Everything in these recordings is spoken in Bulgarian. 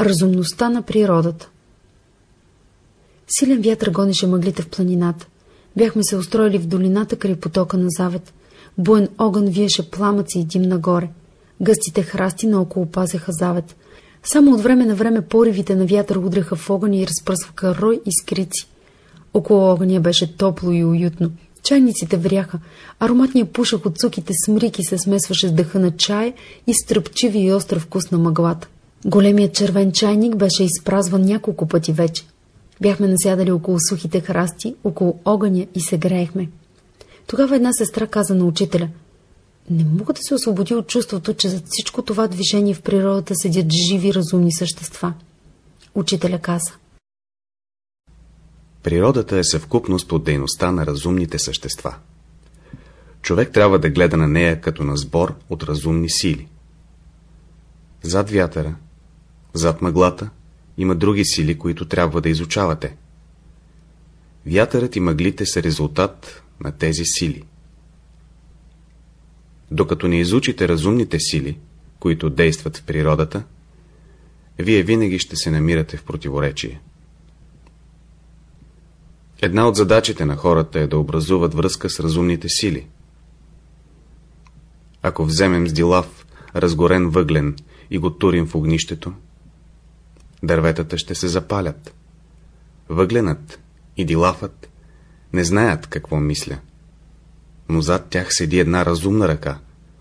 Разумността на природата Силен вятър гонеше мъглите в планината. Бяхме се устроили в долината край потока на завет. Буен огън виеше пламъци и дим нагоре. Гъстите храсти наоколо пазеха завет. Само от време на време поривите на вятър удряха в огъня и разпръсваха рой и скрици. Около огъня беше топло и уютно. Чайниците вряха, ароматният пушък от суките смрики се смесваше с дъха на чая и стръпчиви и остър вкус на мъглата. Големият червен чайник беше изпразван няколко пъти вече. Бяхме насядали около сухите храсти, около огъня и се греехме. Тогава една сестра каза на учителя Не мога да се освободи от чувството, че зад всичко това движение в природата седят живи разумни същества. Учителя каза Природата е съвкупност от дейността на разумните същества. Човек трябва да гледа на нея като на сбор от разумни сили. Зад вятъра, зад мъглата, има други сили, които трябва да изучавате. Вятърът и мъглите са резултат на тези сили. Докато не изучите разумните сили, които действат в природата, вие винаги ще се намирате в противоречие. Една от задачите на хората е да образуват връзка с разумните сили. Ако вземем с дилав разгорен въглен и го турим в огнището, дърветата ще се запалят. Въгленът и дилафът не знаят какво мисля, но зад тях седи една разумна ръка,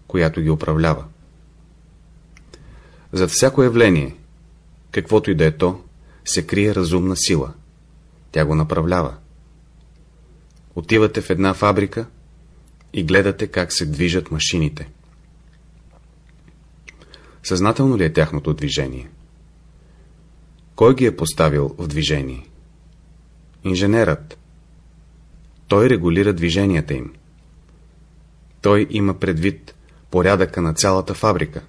която ги управлява. Зад всяко явление, каквото и да е то, се крие разумна сила. Тя го направлява. Отивате в една фабрика и гледате как се движат машините. Съзнателно ли е тяхното движение? Кой ги е поставил в движение? Инженерът. Той регулира движенията им. Той има предвид порядъка на цялата фабрика.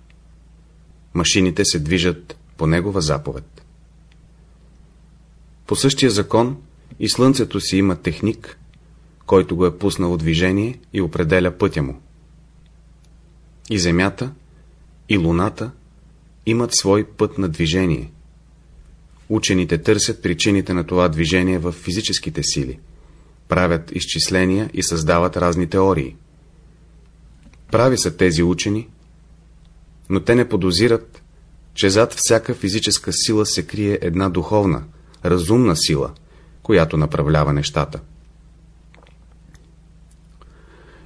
Машините се движат по негова заповед. По същия закон и Слънцето си има техник, който го е пуснал в движение и определя пътя му. И Земята, и Луната имат свой път на движение. Учените търсят причините на това движение в физическите сили, правят изчисления и създават разни теории. Прави са тези учени, но те не подозират, че зад всяка физическа сила се крие една духовна, разумна сила, която направлява нещата.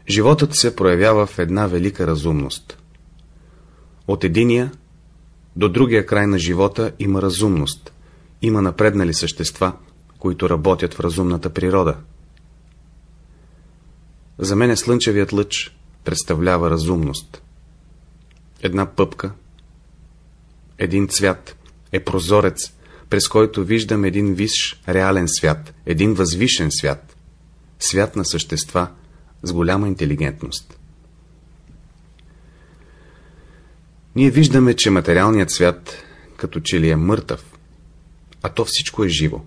Животът се проявява в една велика разумност. От единия до другия край на живота има разумност, има напреднали същества, които работят в разумната природа. За мен е слънчевият лъч представлява разумност. Една пъпка, един цвят е прозорец, през който виждам един висш реален свят, един възвишен свят, свят на същества, с голяма интелигентност. Ние виждаме, че материалният свят като че ли е мъртъв, а то всичко е живо.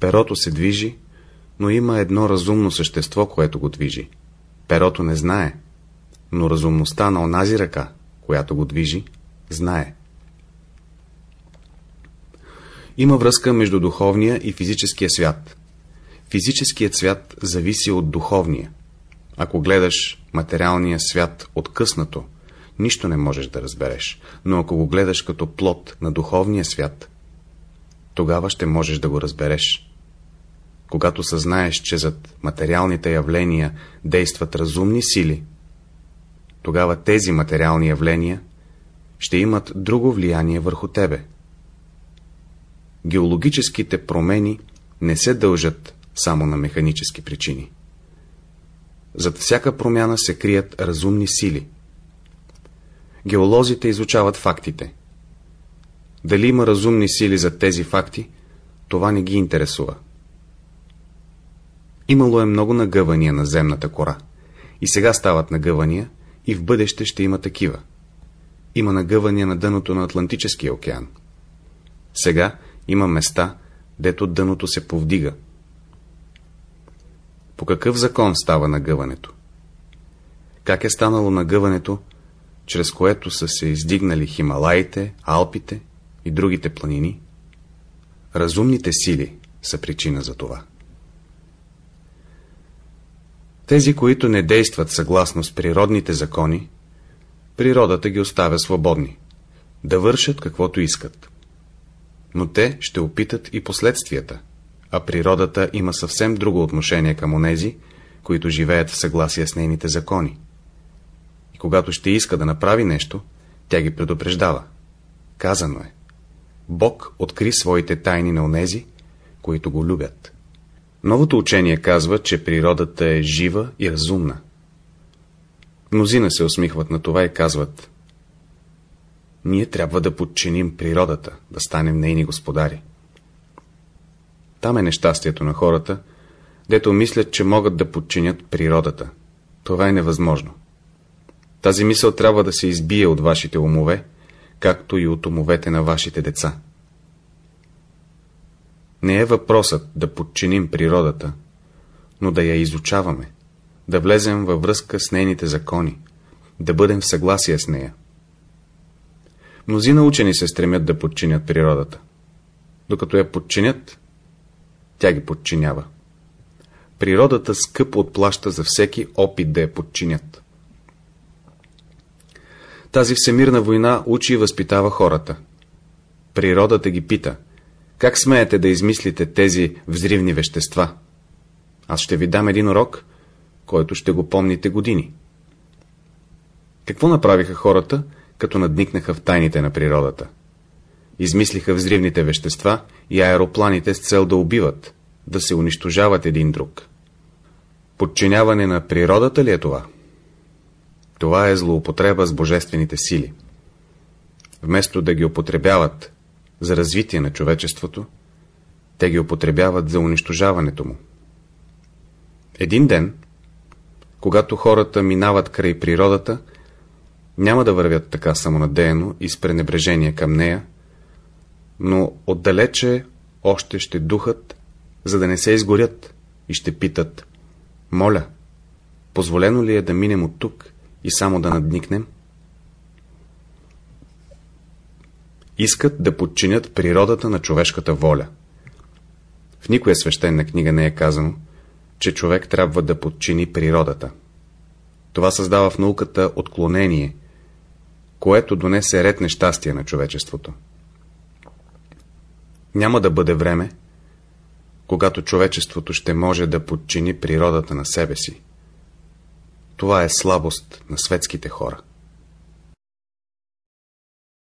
Перото се движи, но има едно разумно същество, което го движи. Перото не знае, но разумността на онази ръка, която го движи, знае. Има връзка между духовния и физическия свят. Физическият свят зависи от духовния. Ако гледаш материалния свят откъснато, нищо не можеш да разбереш, но ако го гледаш като плод на духовния свят, тогава ще можеш да го разбереш. Когато съзнаеш, че зад материалните явления действат разумни сили, тогава тези материални явления ще имат друго влияние върху тебе. Геологическите промени не се дължат само на механически причини. Зад всяка промяна се крият разумни сили. Геолозите изучават фактите. Дали има разумни сили за тези факти, това не ги интересува. Имало е много нагъвания на земната кора. И сега стават нагъвания, и в бъдеще ще има такива. Има нагъвания на дъното на Атлантическия океан. Сега има места, дето дъното се повдига, по какъв закон става нагъването? Как е станало нагъването, чрез което са се издигнали Хималаите, Алпите и другите планини, разумните сили са причина за това. Тези, които не действат съгласно с природните закони, природата ги оставя свободни, да вършат каквото искат. Но те ще опитат и последствията, а природата има съвсем друго отношение към онези, които живеят в съгласие с нейните закони. И когато ще иска да направи нещо, тя ги предупреждава. Казано е. Бог откри своите тайни на онези, които го любят. Новото учение казва, че природата е жива и разумна. Мнозина се усмихват на това и казват Ние трябва да подчиним природата, да станем нейни господари. Там е нещастието на хората, дето мислят, че могат да подчинят природата. Това е невъзможно. Тази мисъл трябва да се избие от вашите умове, както и от умовете на вашите деца. Не е въпросът да подчиним природата, но да я изучаваме, да влезем във връзка с нейните закони, да бъдем в съгласие с нея. Мнозина учени се стремят да подчинят природата. Докато я подчинят, тя ги подчинява. Природата скъпо отплаща за всеки опит да я подчинят. Тази всемирна война учи и възпитава хората. Природата ги пита, как смеете да измислите тези взривни вещества? Аз ще ви дам един урок, който ще го помните години. Какво направиха хората, като надникнаха в тайните на природата? Измислиха взривните вещества и аеропланите с цел да убиват, да се унищожават един друг. Подчиняване на природата ли е това? Това е злоупотреба с божествените сили. Вместо да ги употребяват за развитие на човечеството, те ги употребяват за унищожаването му. Един ден, когато хората минават край природата, няма да вървят така самонадеяно и с пренебрежение към нея, но отдалече още ще духат, за да не се изгорят и ще питат «Моля, позволено ли е да минем от тук и само да надникнем?» искат да подчинят природата на човешката воля. В никоя свещена книга не е казано, че човек трябва да подчини природата. Това създава в науката отклонение, което донесе ред нещастие на човечеството. Няма да бъде време, когато човечеството ще може да подчини природата на себе си. Това е слабост на светските хора.